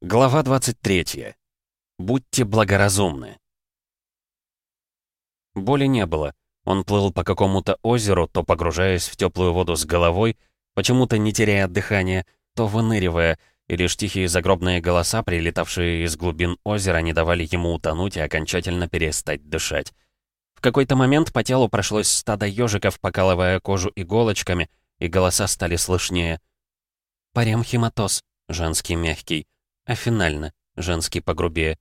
Глава 23. Будьте благоразумны. Боли не было. Он плыл по какому-то озеру, то погружаясь в теплую воду с головой, почему-то не теряя дыхания, то выныривая, и лишь тихие загробные голоса, прилетавшие из глубин озера, не давали ему утонуть и окончательно перестать дышать. В какой-то момент по телу прошлось стадо ежиков, покалывая кожу иголочками, и голоса стали слышнее. «Паремхематоз», женский мягкий. А финально, женский погрубее.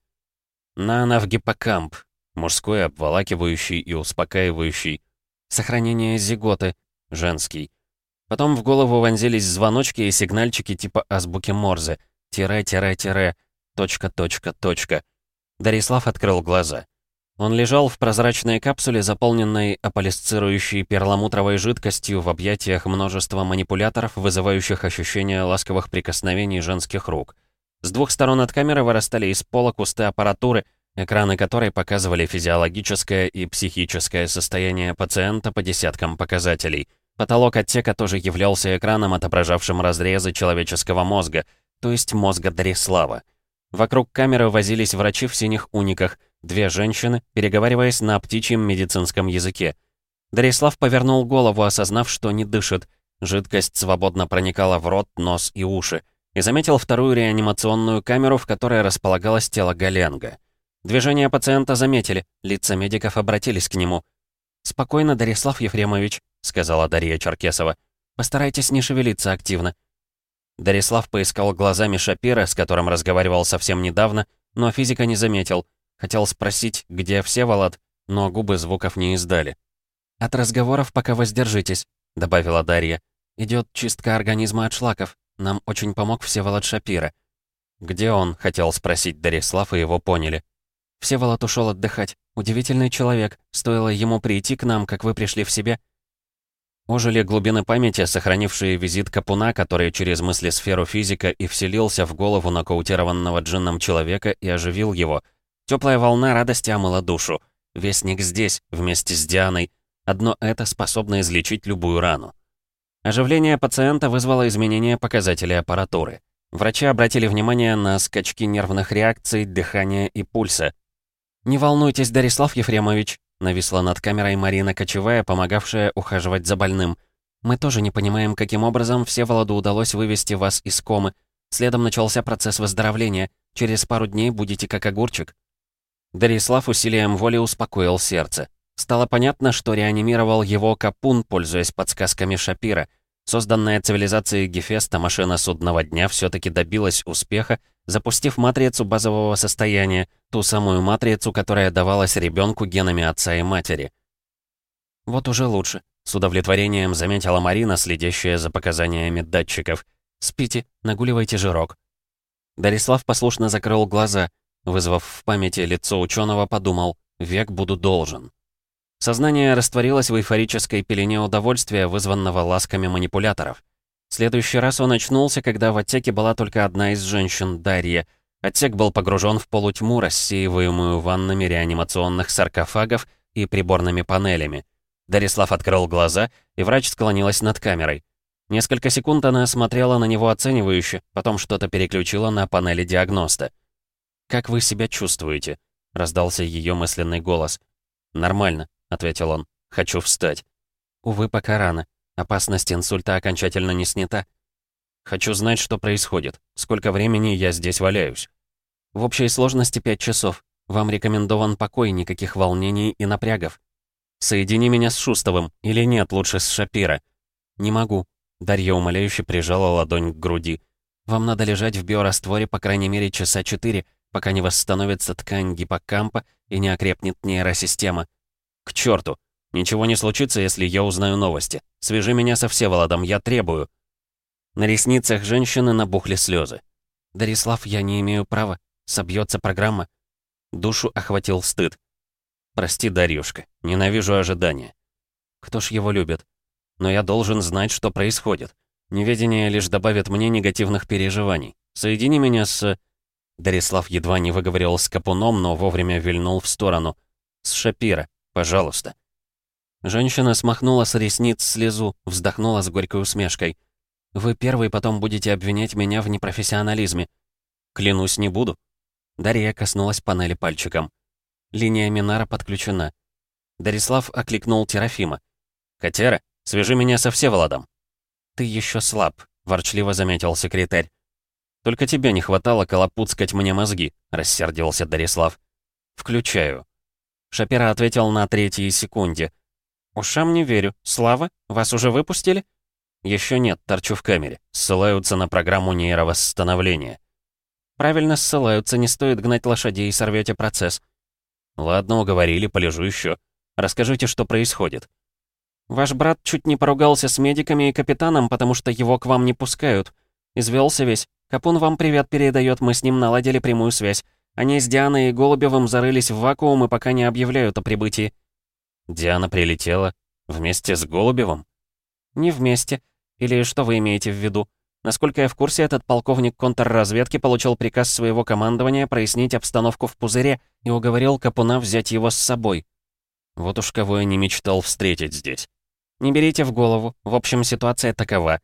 Нана в гиппокамп, мужской обволакивающий и успокаивающий. Сохранение зиготы, женский. Потом в голову вонзились звоночки и сигнальчики типа азбуки Морзе. Тире-тире-тире, точка, точка, точка. Дарислав открыл глаза. Он лежал в прозрачной капсуле, заполненной аполисцирующей перламутровой жидкостью в объятиях множества манипуляторов, вызывающих ощущение ласковых прикосновений женских рук. С двух сторон от камеры вырастали из пола кусты аппаратуры, экраны которой показывали физиологическое и психическое состояние пациента по десяткам показателей. Потолок отсека тоже являлся экраном, отображавшим разрезы человеческого мозга, то есть мозга Дарислава. Вокруг камеры возились врачи в синих униках, две женщины, переговариваясь на птичьем медицинском языке. Дарислав повернул голову, осознав, что не дышит. Жидкость свободно проникала в рот, нос и уши и заметил вторую реанимационную камеру, в которой располагалось тело Галенга. Движения пациента заметили, лица медиков обратились к нему. «Спокойно, Дарислав Ефремович», — сказала Дарья Черкесова. «Постарайтесь не шевелиться активно». Дарислав поискал глазами Шапира, с которым разговаривал совсем недавно, но физика не заметил. Хотел спросить, где Всеволод, но губы звуков не издали. «От разговоров пока воздержитесь», — добавила Дарья. «Идет чистка организма от шлаков. Нам очень помог Всеволод Шапира». «Где он?» — хотел спросить Дарислав, и его поняли. «Всеволод ушел отдыхать. Удивительный человек. Стоило ему прийти к нам, как вы пришли в себя». Ожили глубины памяти, сохранившие визит Капуна, который через мысли сферу физика и вселился в голову нокаутированного джинном человека и оживил его. Теплая волна радости омыла душу. Вестник здесь, вместе с Дианой. Одно это способно излечить любую рану. Оживление пациента вызвало изменение показателей аппаратуры. Врачи обратили внимание на скачки нервных реакций, дыхания и пульса. «Не волнуйтесь, Дарислав Ефремович», — нависла над камерой Марина Кочевая, помогавшая ухаживать за больным. «Мы тоже не понимаем, каким образом Всеволоду удалось вывести вас из комы. Следом начался процесс выздоровления. Через пару дней будете как огурчик». Дарислав усилием воли успокоил сердце. Стало понятно, что реанимировал его Капун, пользуясь подсказками Шапира. Созданная цивилизацией Гефеста машина судного дня все-таки добилась успеха, запустив матрицу базового состояния, ту самую матрицу, которая давалась ребенку генами отца и матери. «Вот уже лучше», — с удовлетворением заметила Марина, следящая за показаниями датчиков. «Спите, нагуливайте жирок». Дарислав послушно закрыл глаза, вызвав в памяти лицо ученого, подумал «Век буду должен». Сознание растворилось в эйфорической пелене удовольствия, вызванного ласками манипуляторов. Следующий раз он очнулся, когда в отсеке была только одна из женщин, Дарья. Отсек был погружен в полутьму, рассеиваемую ваннами реанимационных саркофагов и приборными панелями. Дарислав открыл глаза, и врач склонилась над камерой. Несколько секунд она смотрела на него оценивающе, потом что-то переключила на панели диагноста. «Как вы себя чувствуете?» — раздался ее мысленный голос. «Нормально», — ответил он. «Хочу встать». «Увы, пока рано. Опасность инсульта окончательно не снята. Хочу знать, что происходит. Сколько времени я здесь валяюсь?» «В общей сложности пять часов. Вам рекомендован покой, никаких волнений и напрягов. Соедини меня с Шустовым, или нет, лучше с Шапира». «Не могу». Дарья умоляюще прижала ладонь к груди. «Вам надо лежать в биорастворе по крайней мере часа четыре, пока не восстановится ткань гиппокампа и не окрепнет нейросистема. «К черту! Ничего не случится, если я узнаю новости. Свяжи меня со Всеволодом, я требую». На ресницах женщины набухли слезы. «Дарислав, я не имею права. Собьется программа». Душу охватил стыд. «Прости, Дарьюшка, ненавижу ожидания». «Кто ж его любит? Но я должен знать, что происходит. Неведение лишь добавит мне негативных переживаний. Соедини меня с...» Дарислав едва не выговорил с Капуном, но вовремя вильнул в сторону. «С Шапира. Пожалуйста». Женщина смахнула с ресниц слезу, вздохнула с горькой усмешкой. «Вы первый потом будете обвинять меня в непрофессионализме». Клянусь, не буду. Дарья коснулась панели пальчиком. Линия Минара подключена. Дарислав окликнул Терафима. «Катера, свяжи меня со Всеволодом». «Ты еще слаб», — ворчливо заметил секретарь. «Только тебе не хватало колопуцкать мне мозги», — рассердился Дарислав. «Включаю». Шапира ответил на третьей секунде. «Ушам не верю. Слава, вас уже выпустили?» «Еще нет, торчу в камере. Ссылаются на программу нейровосстановления». «Правильно ссылаются, не стоит гнать лошадей, сорвете процесс». «Ладно, уговорили, полежу еще. Расскажите, что происходит». «Ваш брат чуть не поругался с медиками и капитаном, потому что его к вам не пускают. Извелся весь. Капун вам привет передает, мы с ним наладили прямую связь. Они с Дианой и Голубевым зарылись в вакуум и пока не объявляют о прибытии». «Диана прилетела вместе с Голубевым?» «Не вместе. Или что вы имеете в виду? Насколько я в курсе, этот полковник контрразведки получил приказ своего командования прояснить обстановку в пузыре и уговорил Капуна взять его с собой. Вот уж кого я не мечтал встретить здесь. Не берите в голову. В общем, ситуация такова.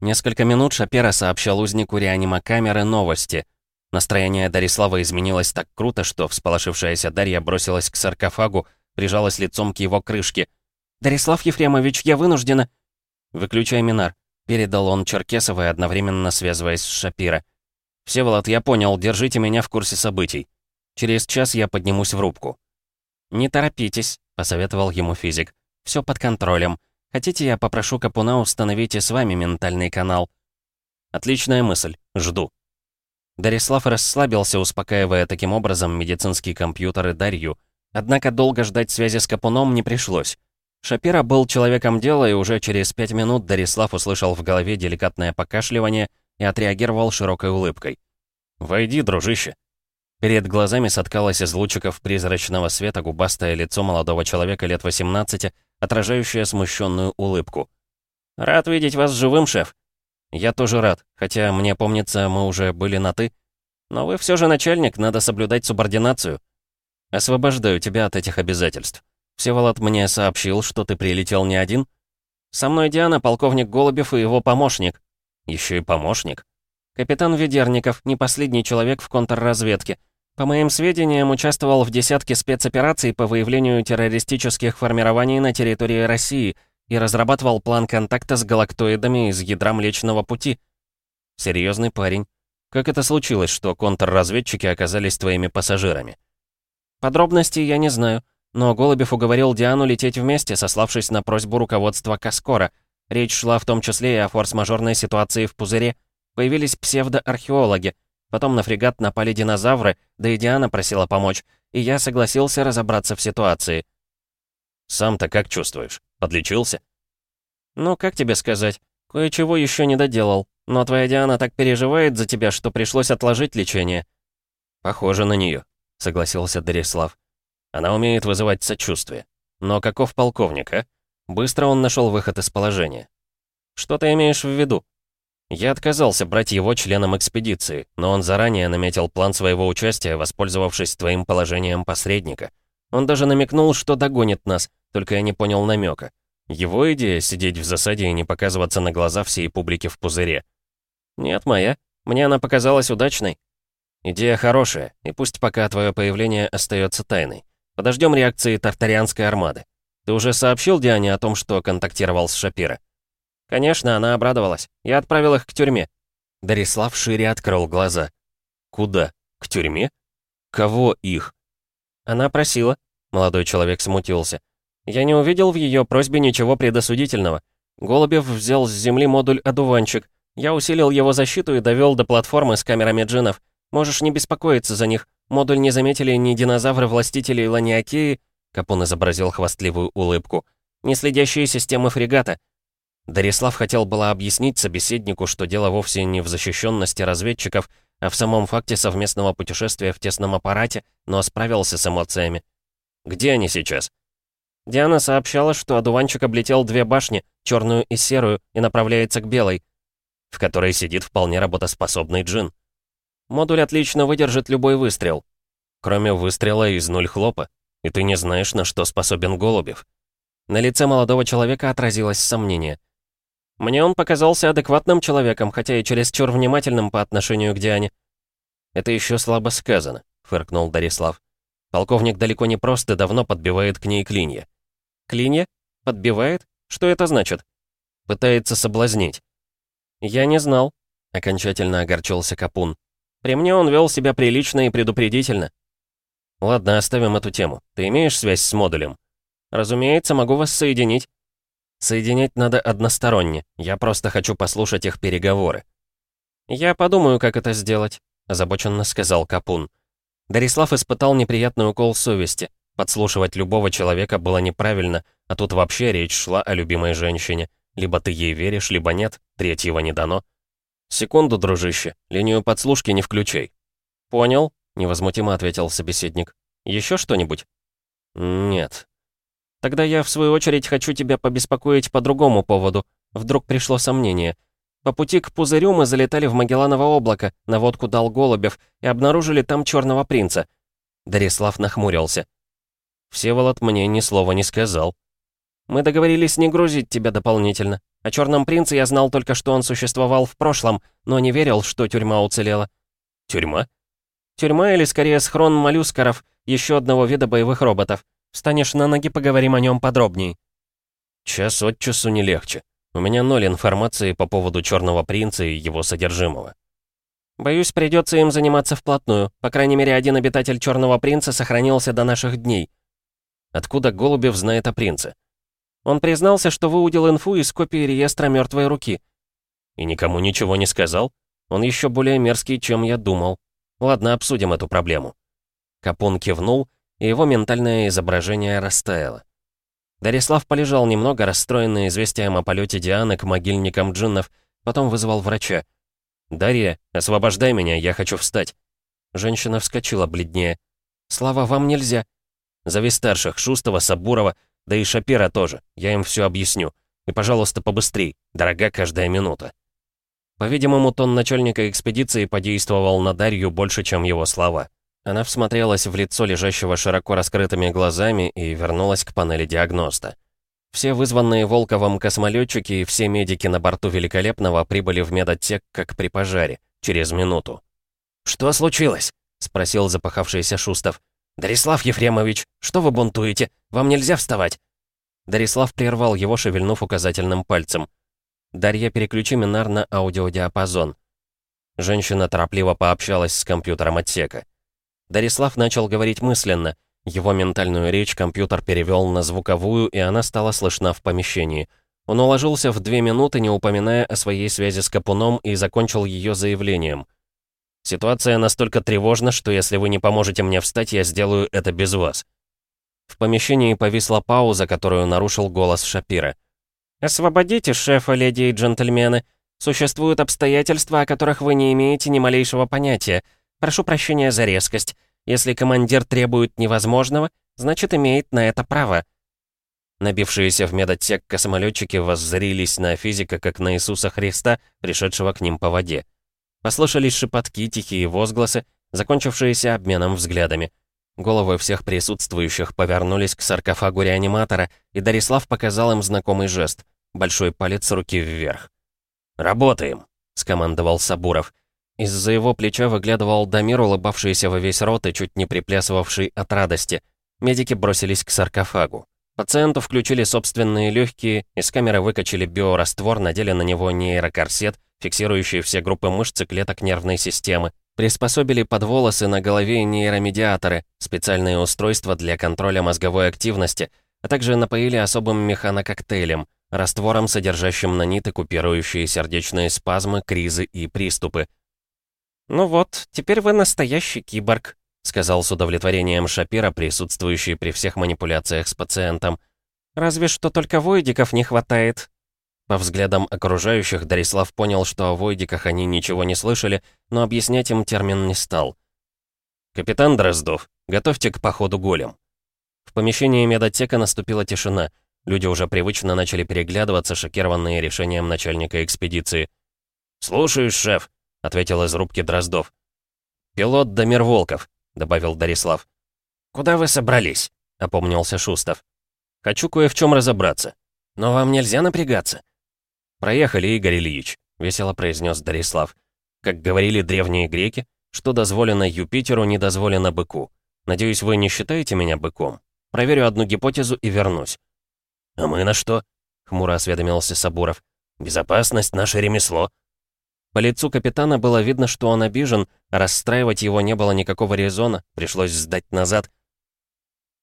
Несколько минут Шапера сообщал узнику реанимокамеры новости. Настроение Дарислава изменилось так круто, что всполошившаяся Дарья бросилась к саркофагу, прижалась лицом к его крышке. «Дарислав Ефремович, я вынуждена...» «Выключай Минар», — передал он Черкесовой, одновременно связываясь с Шапира. «Всеволод, я понял, держите меня в курсе событий. Через час я поднимусь в рубку». «Не торопитесь», — посоветовал ему физик. «Все под контролем. Хотите, я попрошу Капуна установить и с вами ментальный канал?» «Отличная мысль. Жду». Дарислав расслабился, успокаивая таким образом медицинский компьютер и Дарью. Однако долго ждать связи с Капуном не пришлось. Шапира был человеком дела, и уже через пять минут Дарислав услышал в голове деликатное покашливание и отреагировал широкой улыбкой. «Войди, дружище». Перед глазами соткалось из лучиков призрачного света губастое лицо молодого человека лет 18, отражающее смущенную улыбку. «Рад видеть вас живым, шеф». «Я тоже рад, хотя, мне помнится, мы уже были на «ты». Но вы все же начальник, надо соблюдать субординацию. Освобождаю тебя от этих обязательств. Всеволод мне сообщил, что ты прилетел не один. Со мной Диана, полковник Голубев и его помощник. Еще и помощник. Капитан Ведерников, не последний человек в контрразведке. По моим сведениям, участвовал в десятке спецопераций по выявлению террористических формирований на территории России и разрабатывал план контакта с галактоидами из ядра Млечного Пути. Серьезный парень. Как это случилось, что контрразведчики оказались твоими пассажирами? Подробностей я не знаю, но Голубев уговорил Диану лететь вместе, сославшись на просьбу руководства Каскора. Речь шла в том числе и о форс-мажорной ситуации в пузыре. Появились псевдоархеологи, Потом на фрегат напали динозавры, да и Диана просила помочь, и я согласился разобраться в ситуации. «Сам-то как чувствуешь? Подлечился?» «Ну, как тебе сказать? Кое-чего еще не доделал, но твоя Диана так переживает за тебя, что пришлось отложить лечение». «Похоже на нее», — согласился Дарислав. «Она умеет вызывать сочувствие. Но каков полковник, а? Быстро он нашел выход из положения». «Что ты имеешь в виду?» Я отказался брать его членом экспедиции, но он заранее наметил план своего участия, воспользовавшись твоим положением посредника. Он даже намекнул, что догонит нас, только я не понял намека. Его идея — сидеть в засаде и не показываться на глаза всей публики в пузыре. Нет, моя. Мне она показалась удачной. Идея хорошая, и пусть пока твое появление остается тайной. Подождем реакции тартарианской армады. Ты уже сообщил Диане о том, что контактировал с Шапира? «Конечно, она обрадовалась. Я отправил их к тюрьме». Дарислав шире открыл глаза. «Куда? К тюрьме? Кого их?» Она просила. Молодой человек смутился. Я не увидел в ее просьбе ничего предосудительного. Голубев взял с земли модуль «Одуванчик». Я усилил его защиту и довел до платформы с камерами джинов. Можешь не беспокоиться за них. Модуль не заметили ни динозавры-властители Ланиакеи, Капун изобразил хвастливую улыбку, ни следящие системы фрегата. Дарислав хотел было объяснить собеседнику, что дело вовсе не в защищенности разведчиков, а в самом факте совместного путешествия в тесном аппарате, но справился с эмоциями. «Где они сейчас?» Диана сообщала, что одуванчик облетел две башни, черную и серую, и направляется к белой, в которой сидит вполне работоспособный джин. Модуль отлично выдержит любой выстрел. Кроме выстрела из нуль хлопа. И ты не знаешь, на что способен Голубев. На лице молодого человека отразилось сомнение — мне он показался адекватным человеком, хотя и чересчур внимательным по отношению к Диане. «Это еще слабо сказано», — фыркнул Дарислав. «Полковник далеко не просто давно подбивает к ней клинья». «Клинья? Подбивает? Что это значит?» «Пытается соблазнить». «Я не знал», — окончательно огорчился Капун. «При мне он вел себя прилично и предупредительно». «Ладно, оставим эту тему. Ты имеешь связь с модулем?» «Разумеется, могу вас соединить». «Соединять надо односторонне. Я просто хочу послушать их переговоры». «Я подумаю, как это сделать», — озабоченно сказал Капун. Дарислав испытал неприятный укол совести. Подслушивать любого человека было неправильно, а тут вообще речь шла о любимой женщине. Либо ты ей веришь, либо нет, третьего не дано. «Секунду, дружище, линию подслушки не включай». «Понял», — невозмутимо ответил собеседник. «Еще что-нибудь?» «Нет». «Тогда я, в свою очередь, хочу тебя побеспокоить по другому поводу. Вдруг пришло сомнение. По пути к пузырю мы залетали в Магелланово облако, на водку дал Голубев, и обнаружили там черного принца». Дарислав нахмурился. «Всеволод мне ни слова не сказал». «Мы договорились не грузить тебя дополнительно. О черном принце я знал только, что он существовал в прошлом, но не верил, что тюрьма уцелела». «Тюрьма?» «Тюрьма или, скорее, схрон моллюскаров, еще одного вида боевых роботов. Встанешь на ноги, поговорим о нем подробней». «Час от часу не легче. У меня ноль информации по поводу Черного Принца и его содержимого. Боюсь, придется им заниматься вплотную. По крайней мере, один обитатель Черного Принца сохранился до наших дней. Откуда Голубев знает о принце? Он признался, что выудил инфу из копии реестра мертвой руки. И никому ничего не сказал? Он еще более мерзкий, чем я думал. Ладно, обсудим эту проблему. Капун кивнул, и его ментальное изображение растаяло. Дарислав полежал немного, расстроенный известием о полете Дианы к могильникам джиннов, потом вызвал врача. «Дарья, освобождай меня, я хочу встать». Женщина вскочила бледнее. «Слава, вам нельзя». «Зови старших, Шустова, Сабурова, да и Шапира тоже, я им все объясню. И, пожалуйста, побыстрей, дорога каждая минута». По-видимому, тон начальника экспедиции подействовал на Дарью больше, чем его слова. Она всмотрелась в лицо лежащего широко раскрытыми глазами и вернулась к панели диагноста. Все вызванные Волковым космолетчики и все медики на борту Великолепного прибыли в медотсек, как при пожаре, через минуту. «Что случилось?» — спросил запахавшийся Шустов. «Дарислав Ефремович, что вы бунтуете? Вам нельзя вставать!» Дарислав прервал его, шевельнув указательным пальцем. «Дарья, переключи Минар на аудиодиапазон». Женщина торопливо пообщалась с компьютером отсека. Дарислав начал говорить мысленно. Его ментальную речь компьютер перевел на звуковую, и она стала слышна в помещении. Он уложился в две минуты, не упоминая о своей связи с Капуном, и закончил ее заявлением. «Ситуация настолько тревожна, что если вы не поможете мне встать, я сделаю это без вас». В помещении повисла пауза, которую нарушил голос Шапира. «Освободите шефа, леди и джентльмены. Существуют обстоятельства, о которых вы не имеете ни малейшего понятия. Прошу прощения за резкость. Если командир требует невозможного, значит, имеет на это право». Набившиеся в медотсек космолетчики воззрились на физика, как на Иисуса Христа, пришедшего к ним по воде. Послышались шепотки, тихие возгласы, закончившиеся обменом взглядами. Головы всех присутствующих повернулись к саркофагу реаниматора, и Дарислав показал им знакомый жест — большой палец руки вверх. «Работаем», — скомандовал Сабуров. Из-за его плеча выглядывал Дамир, улыбавшийся во весь рот и чуть не приплясывавший от радости. Медики бросились к саркофагу. Пациенту включили собственные легкие, из камеры выкачали биораствор, надели на него нейрокорсет, фиксирующий все группы мышц и клеток нервной системы, приспособили под волосы на голове нейромедиаторы, специальные устройства для контроля мозговой активности, а также напоили особым механококтейлем, раствором, содержащим наниты, купирующие сердечные спазмы, кризы и приступы, «Ну вот, теперь вы настоящий киборг», — сказал с удовлетворением Шапира, присутствующий при всех манипуляциях с пациентом. «Разве что только войдиков не хватает». По взглядам окружающих, Дарислав понял, что о войдиках они ничего не слышали, но объяснять им термин не стал. «Капитан Дроздов, готовьте к походу голем». В помещении медотека наступила тишина. Люди уже привычно начали переглядываться, шокированные решением начальника экспедиции. «Слушаюсь, шеф», — ответил из рубки Дроздов. «Пилот Дамир Волков», — добавил Дарислав. «Куда вы собрались?» — опомнился Шустов. «Хочу кое в чем разобраться. Но вам нельзя напрягаться». «Проехали, Игорь Ильич», — весело произнес Дарислав. «Как говорили древние греки, Что дозволено Юпитеру, не дозволено быку. Надеюсь, вы не считаете меня быком? Проверю одну гипотезу и вернусь». «А мы на что?» — хмуро осведомился Сабуров. «Безопасность — наше ремесло». По лицу капитана было видно, что он обижен, расстраивать его не было никакого резона, пришлось сдать назад.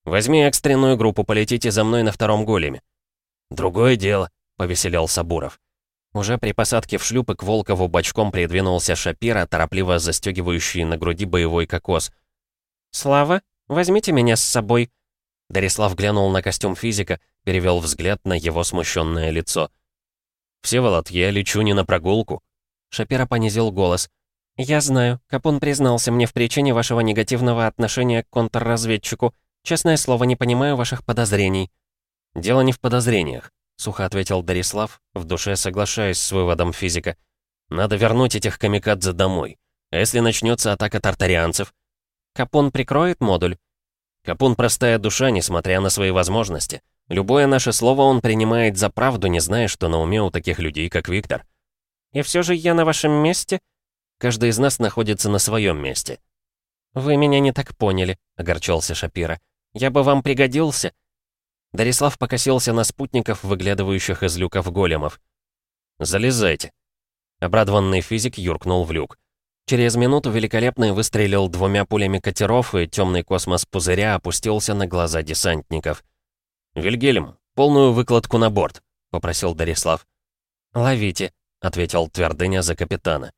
«Возьми экстренную группу, полетите за мной на втором големе». «Другое дело», — повеселял Сабуров. Уже при посадке в шлюпы к Волкову бочком придвинулся Шапира, торопливо застегивающий на груди боевой кокос. «Слава, возьмите меня с собой». Дарислав глянул на костюм физика, перевел взгляд на его смущенное лицо. «Всеволод, я лечу не на прогулку», Шапира понизил голос. «Я знаю. Капун признался мне в причине вашего негативного отношения к контрразведчику. Честное слово, не понимаю ваших подозрений». «Дело не в подозрениях», — сухо ответил Дарислав, в душе соглашаясь с выводом физика. «Надо вернуть этих камикадзе домой. А если начнется атака тартарианцев?» «Капун прикроет модуль?» «Капун простая душа, несмотря на свои возможности. Любое наше слово он принимает за правду, не зная, что на уме у таких людей, как Виктор». И все же я на вашем месте?» «Каждый из нас находится на своем месте». «Вы меня не так поняли», — огорчался Шапира. «Я бы вам пригодился». Дарислав покосился на спутников, выглядывающих из люков големов. «Залезайте». Обрадованный физик юркнул в люк. Через минуту Великолепный выстрелил двумя пулями катеров, и темный космос пузыря опустился на глаза десантников. «Вильгельм, полную выкладку на борт», — попросил Дарислав. «Ловите», — ответил Твердыня за капитана.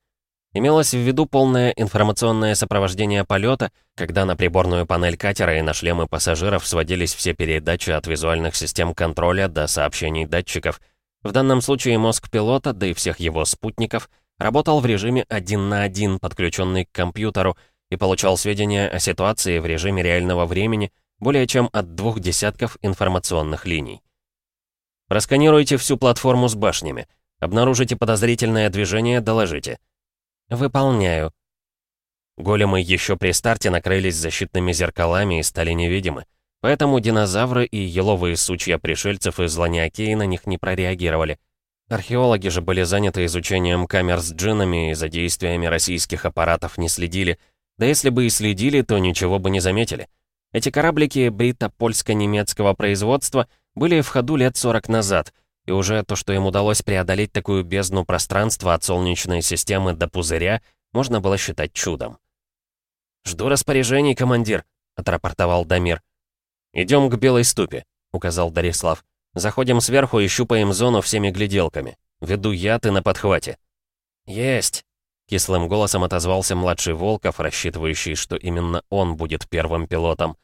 Имелось в виду полное информационное сопровождение полета, когда на приборную панель катера и на шлемы пассажиров сводились все передачи от визуальных систем контроля до сообщений датчиков. В данном случае мозг пилота, да и всех его спутников, работал в режиме один на один, подключенный к компьютеру, и получал сведения о ситуации в режиме реального времени более чем от двух десятков информационных линий. Просканируйте всю платформу с башнями. Обнаружите подозрительное движение, доложите. Выполняю. Големы еще при старте накрылись защитными зеркалами и стали невидимы. Поэтому динозавры и еловые сучья пришельцев из Ланиакеи на них не прореагировали. Археологи же были заняты изучением камер с джинами и за действиями российских аппаратов не следили. Да если бы и следили, то ничего бы не заметили. Эти кораблики брито-польско-немецкого производства были в ходу лет 40 назад, и уже то, что им удалось преодолеть такую бездну пространства от Солнечной системы до пузыря, можно было считать чудом. «Жду распоряжений, командир», — отрапортовал Дамир. «Идем к Белой ступе», — указал Дарислав. «Заходим сверху и щупаем зону всеми гляделками. Веду я, ты на подхвате». «Есть!» — кислым голосом отозвался младший Волков, рассчитывающий, что именно он будет первым пилотом.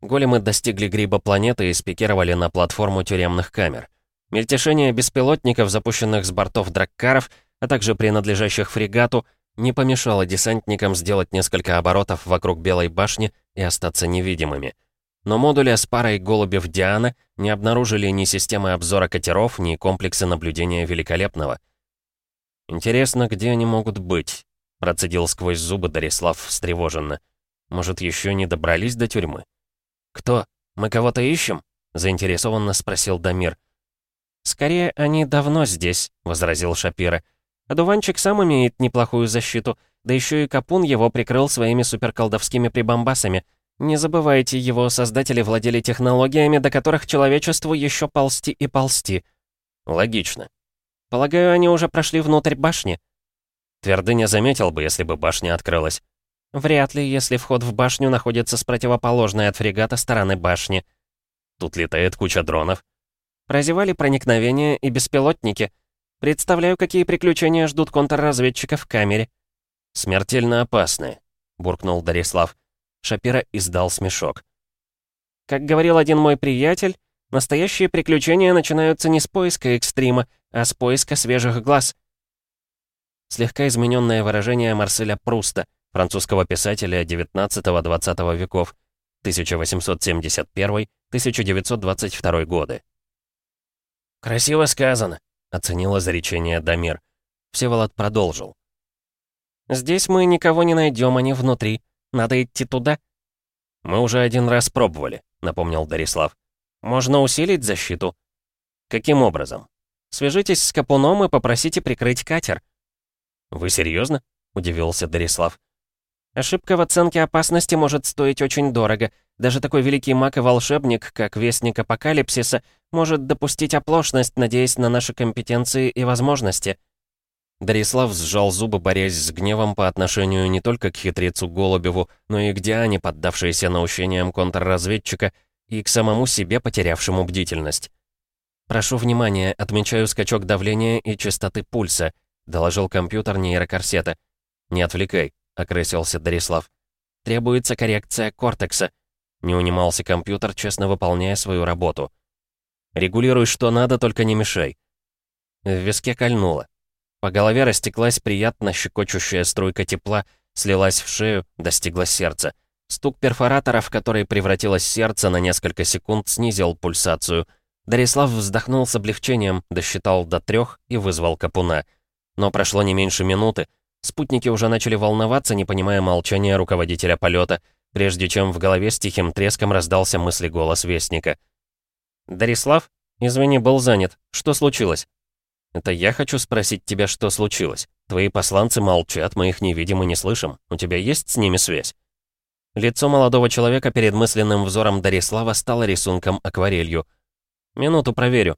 Големы достигли гриба планеты и спикировали на платформу тюремных камер. Мельтешение беспилотников, запущенных с бортов драккаров, а также принадлежащих фрегату, не помешало десантникам сделать несколько оборотов вокруг Белой башни и остаться невидимыми. Но модули с парой голубев Диана не обнаружили ни системы обзора катеров, ни комплексы наблюдения Великолепного. «Интересно, где они могут быть?» — процедил сквозь зубы Дарислав встревоженно. «Может, еще не добрались до тюрьмы?» «Кто? Мы кого-то ищем?» — заинтересованно спросил Дамир. «Скорее, они давно здесь», — возразил Шапира. «Одуванчик сам имеет неплохую защиту, да еще и Капун его прикрыл своими суперколдовскими прибамбасами. Не забывайте, его создатели владели технологиями, до которых человечеству еще ползти и ползти». «Логично. Полагаю, они уже прошли внутрь башни?» Твердыня заметил бы, если бы башня открылась. «Вряд ли, если вход в башню находится с противоположной от фрегата стороны башни». «Тут летает куча дронов», Прозевали проникновение и беспилотники. Представляю, какие приключения ждут контрразведчиков в камере. «Смертельно опасные», — буркнул Дарислав. Шапира издал смешок. «Как говорил один мой приятель, настоящие приключения начинаются не с поиска экстрима, а с поиска свежих глаз». Слегка измененное выражение Марселя Пруста, французского писателя XIX-XX веков, 1871-1922 годы. «Красиво сказано», — оценил изречение Дамир. Всеволод продолжил. «Здесь мы никого не найдем, они внутри. Надо идти туда». «Мы уже один раз пробовали», — напомнил Дарислав. «Можно усилить защиту». «Каким образом?» «Свяжитесь с Капуном и попросите прикрыть катер». «Вы серьезно?» — удивился Дарислав. Ошибка в оценке опасности может стоить очень дорого. Даже такой великий маг и волшебник, как Вестник Апокалипсиса, может допустить оплошность, надеясь на наши компетенции и возможности». Дарислав сжал зубы, борясь с гневом по отношению не только к хитрецу Голубеву, но и к Диане, поддавшейся наущениям контрразведчика, и к самому себе, потерявшему бдительность. «Прошу внимания, отмечаю скачок давления и частоты пульса», — доложил компьютер нейрокорсета. «Не отвлекай», — окрысился Дарислав. «Требуется коррекция кортекса», — не унимался компьютер, честно выполняя свою работу. «Регулируй что надо, только не мешай». В виске кольнуло. По голове растеклась приятно щекочущая струйка тепла, слилась в шею, достигла сердца. Стук перфоратора, в который превратилось сердце, на несколько секунд снизил пульсацию. Дарислав вздохнул с облегчением, досчитал до трех и вызвал капуна. Но прошло не меньше минуты. Спутники уже начали волноваться, не понимая молчания руководителя полета, прежде чем в голове с тихим треском раздался мысли голос Вестника. «Дарислав? Извини, был занят. Что случилось?» «Это я хочу спросить тебя, что случилось. Твои посланцы молчат, мы их не видим и не слышим. У тебя есть с ними связь?» Лицо молодого человека перед мысленным взором Дарислава стало рисунком акварелью. «Минуту проверю».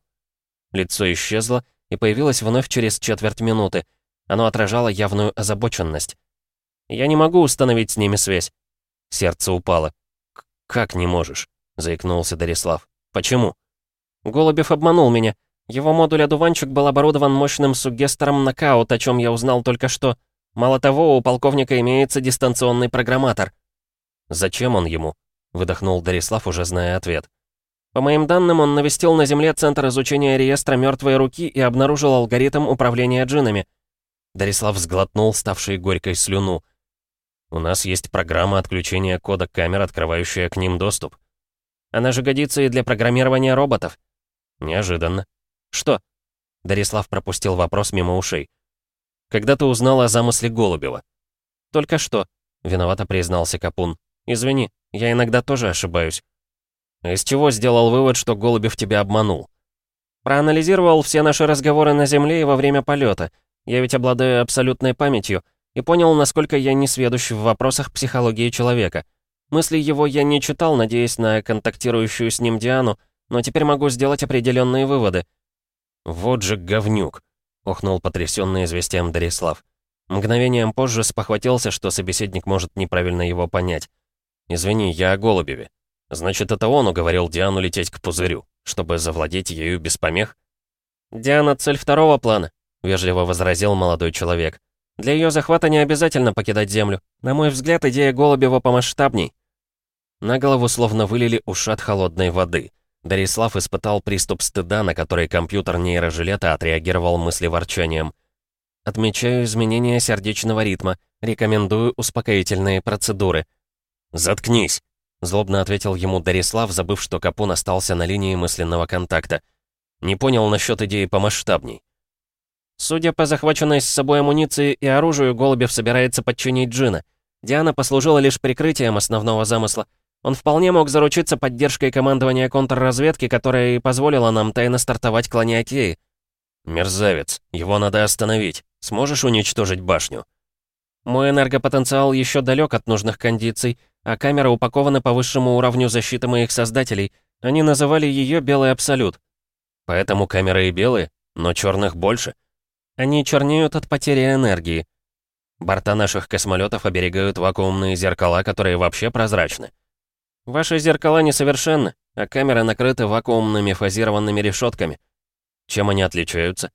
Лицо исчезло и появилось вновь через четверть минуты. Оно отражало явную озабоченность. «Я не могу установить с ними связь». Сердце упало. «Как не можешь?» — заикнулся Дарислав. «Почему?» «Голубев обманул меня. Его модуль-одуванчик был оборудован мощным суггестором нокаут, о чем я узнал только что. Мало того, у полковника имеется дистанционный программатор. «Зачем он ему?» — выдохнул Дарислав, уже зная ответ. По моим данным, он навестил на Земле Центр изучения реестра мертвой руки и обнаружил алгоритм управления джинами. Дарислав сглотнул ставший горькой слюну. «У нас есть программа отключения кода камер, открывающая к ним доступ. Она же годится и для программирования роботов». «Неожиданно. «Что?» Дарислав пропустил вопрос мимо ушей. «Когда ты узнал о замысле Голубева?» «Только что», — виновато признался Капун. «Извини, я иногда тоже ошибаюсь». «Из чего сделал вывод, что Голубев тебя обманул?» «Проанализировал все наши разговоры на Земле и во время полета. Я ведь обладаю абсолютной памятью и понял, насколько я не сведущ в вопросах психологии человека. Мысли его я не читал, надеясь на контактирующую с ним Диану, но теперь могу сделать определенные выводы. «Вот же говнюк!» — охнул потрясённый известием Дарислав. Мгновением позже спохватился, что собеседник может неправильно его понять. «Извини, я о Голубеве. Значит, это он уговорил Диану лететь к пузырю, чтобы завладеть ею без помех?» «Диана — цель второго плана», — вежливо возразил молодой человек. «Для ее захвата не обязательно покидать Землю. На мой взгляд, идея Голубева помасштабней». На голову словно вылили ушат холодной воды — Дарислав испытал приступ стыда, на который компьютер нейрожилета отреагировал мыслеворчанием. «Отмечаю изменения сердечного ритма. Рекомендую успокоительные процедуры». «Заткнись!» — злобно ответил ему Дарислав, забыв, что Капун остался на линии мысленного контакта. «Не понял насчет идеи помасштабней». Судя по захваченной с собой амуниции и оружию, Голубев собирается подчинить Джина. Диана послужила лишь прикрытием основного замысла — он вполне мог заручиться поддержкой командования контрразведки, которая и позволила нам тайно стартовать Клониакеи. «Мерзавец, его надо остановить. Сможешь уничтожить башню?» Мой энергопотенциал еще далек от нужных кондиций, а камера упакована по высшему уровню защиты моих создателей. Они называли ее «Белый Абсолют». Поэтому камеры и белые, но черных больше. Они чернеют от потери энергии. Борта наших космолетов оберегают вакуумные зеркала, которые вообще прозрачны. Ваши зеркала несовершенны, а камеры накрыты вакуумными фазированными решетками. Чем они отличаются?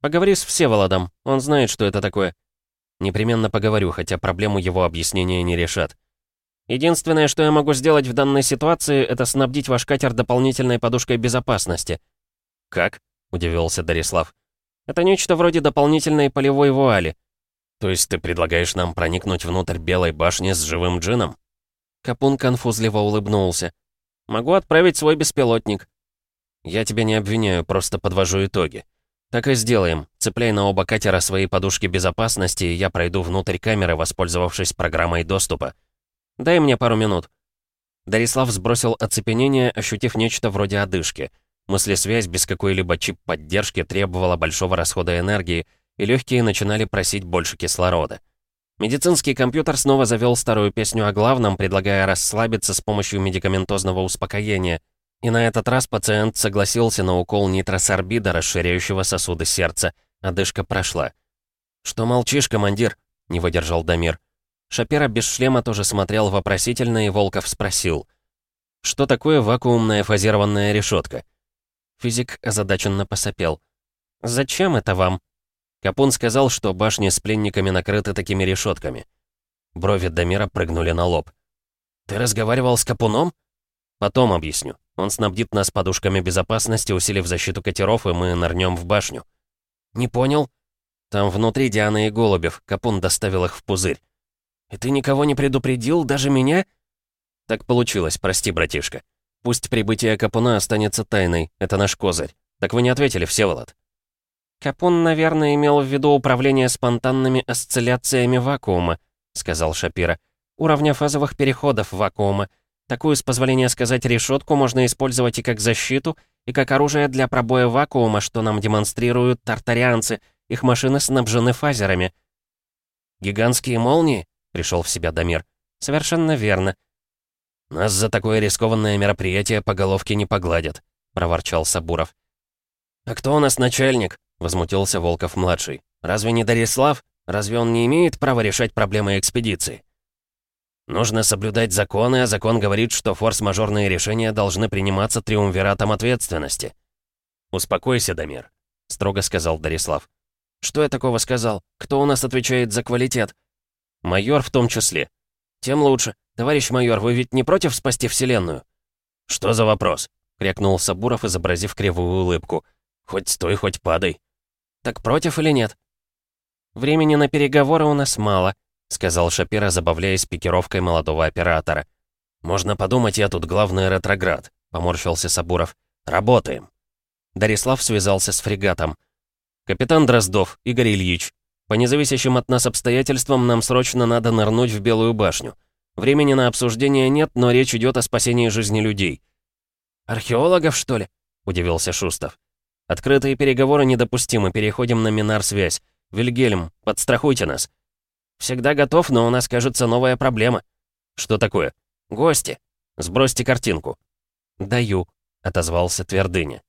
Поговори с Всеволодом, он знает, что это такое. Непременно поговорю, хотя проблему его объяснения не решат. Единственное, что я могу сделать в данной ситуации, это снабдить ваш катер дополнительной подушкой безопасности. Как? Удивился Дарислав. Это нечто вроде дополнительной полевой вуали. То есть ты предлагаешь нам проникнуть внутрь Белой башни с живым джином? Капун конфузливо улыбнулся. «Могу отправить свой беспилотник». «Я тебя не обвиняю, просто подвожу итоги. Так и сделаем. Цепляй на оба катера свои подушки безопасности, и я пройду внутрь камеры, воспользовавшись программой доступа. Дай мне пару минут». Дарислав сбросил оцепенение, ощутив нечто вроде одышки. Мыслесвязь без какой-либо чип-поддержки требовала большого расхода энергии, и легкие начинали просить больше кислорода. Медицинский компьютер снова завел старую песню о главном, предлагая расслабиться с помощью медикаментозного успокоения. И на этот раз пациент согласился на укол нитросорбида, расширяющего сосуды сердца. Одышка прошла. «Что молчишь, командир?» — не выдержал Дамир. Шапира без шлема тоже смотрел вопросительно, и Волков спросил. «Что такое вакуумная фазированная решетка?» Физик озадаченно посопел. «Зачем это вам?» Капун сказал, что башни с пленниками накрыты такими решетками. Брови Дамира прыгнули на лоб. «Ты разговаривал с Капуном?» «Потом объясню. Он снабдит нас подушками безопасности, усилив защиту катеров, и мы нырнем в башню». «Не понял?» «Там внутри Диана и Голубев. Капун доставил их в пузырь». «И ты никого не предупредил, даже меня?» «Так получилось, прости, братишка. Пусть прибытие Капуна останется тайной, это наш козырь. Так вы не ответили, Всеволод». «Капун, наверное, имел в виду управление спонтанными осцилляциями вакуума», сказал Шапира. «Уровня фазовых переходов вакуума. Такую, с позволения сказать, решетку можно использовать и как защиту, и как оружие для пробоя вакуума, что нам демонстрируют тартарианцы. Их машины снабжены фазерами». «Гигантские молнии?» — пришел в себя Дамир. «Совершенно верно». «Нас за такое рискованное мероприятие по головке не погладят», — проворчал Сабуров. «А кто у нас начальник?» — возмутился Волков-младший. «Разве не Дарислав? Разве он не имеет права решать проблемы экспедиции?» «Нужно соблюдать законы, а закон говорит, что форс-мажорные решения должны приниматься триумвиратом ответственности». «Успокойся, Дамир», — строго сказал Дарислав. «Что я такого сказал? Кто у нас отвечает за квалитет?» «Майор в том числе». «Тем лучше. Товарищ майор, вы ведь не против спасти Вселенную?» «Что за вопрос?» — крякнул Сабуров, изобразив кривую улыбку. «Хоть стой, хоть падай». «Так против или нет?» «Времени на переговоры у нас мало», — сказал Шапира, забавляясь пикировкой молодого оператора. «Можно подумать, я тут главный ретроград», — поморщился Сабуров. «Работаем». Дарислав связался с фрегатом. «Капитан Дроздов, Игорь Ильич, по независящим от нас обстоятельствам нам срочно надо нырнуть в Белую башню. Времени на обсуждение нет, но речь идет о спасении жизни людей». «Археологов, что ли?» — удивился Шустов. Открытые переговоры недопустимы, переходим на Минар-связь. Вильгельм, подстрахуйте нас. Всегда готов, но у нас, кажется, новая проблема. Что такое? Гости. Сбросьте картинку. Даю, отозвался Твердыня.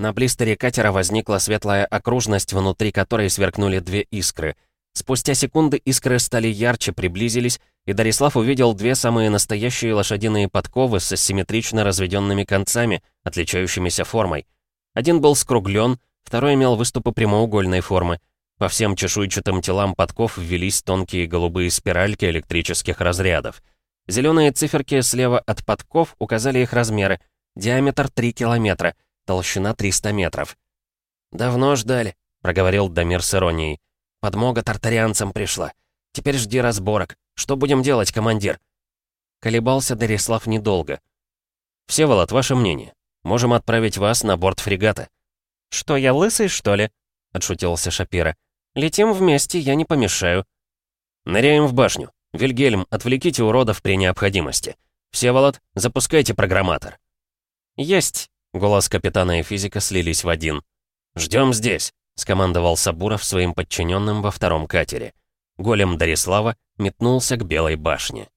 На блистере катера возникла светлая окружность, внутри которой сверкнули две искры. Спустя секунды искры стали ярче, приблизились, и Дарислав увидел две самые настоящие лошадиные подковы с асимметрично разведенными концами, отличающимися формой. Один был скруглен, второй имел выступы прямоугольной формы. По всем чешуйчатым телам подков ввелись тонкие голубые спиральки электрических разрядов. Зеленые циферки слева от подков указали их размеры. Диаметр 3 километра, толщина 300 метров. «Давно ждали», — проговорил Дамир с иронией. «Подмога тартарианцам пришла. Теперь жди разборок. Что будем делать, командир?» Колебался Дарислав недолго. «Всеволод, ваше мнение?» Можем отправить вас на борт фрегата». «Что, я лысый, что ли?» — отшутился Шапира. «Летим вместе, я не помешаю». «Ныряем в башню. Вильгельм, отвлеките уродов при необходимости. Всеволод, запускайте программатор». «Есть!» — голос капитана и физика слились в один. «Ждем здесь», — скомандовал Сабуров своим подчиненным во втором катере. Голем Дарислава метнулся к Белой башне.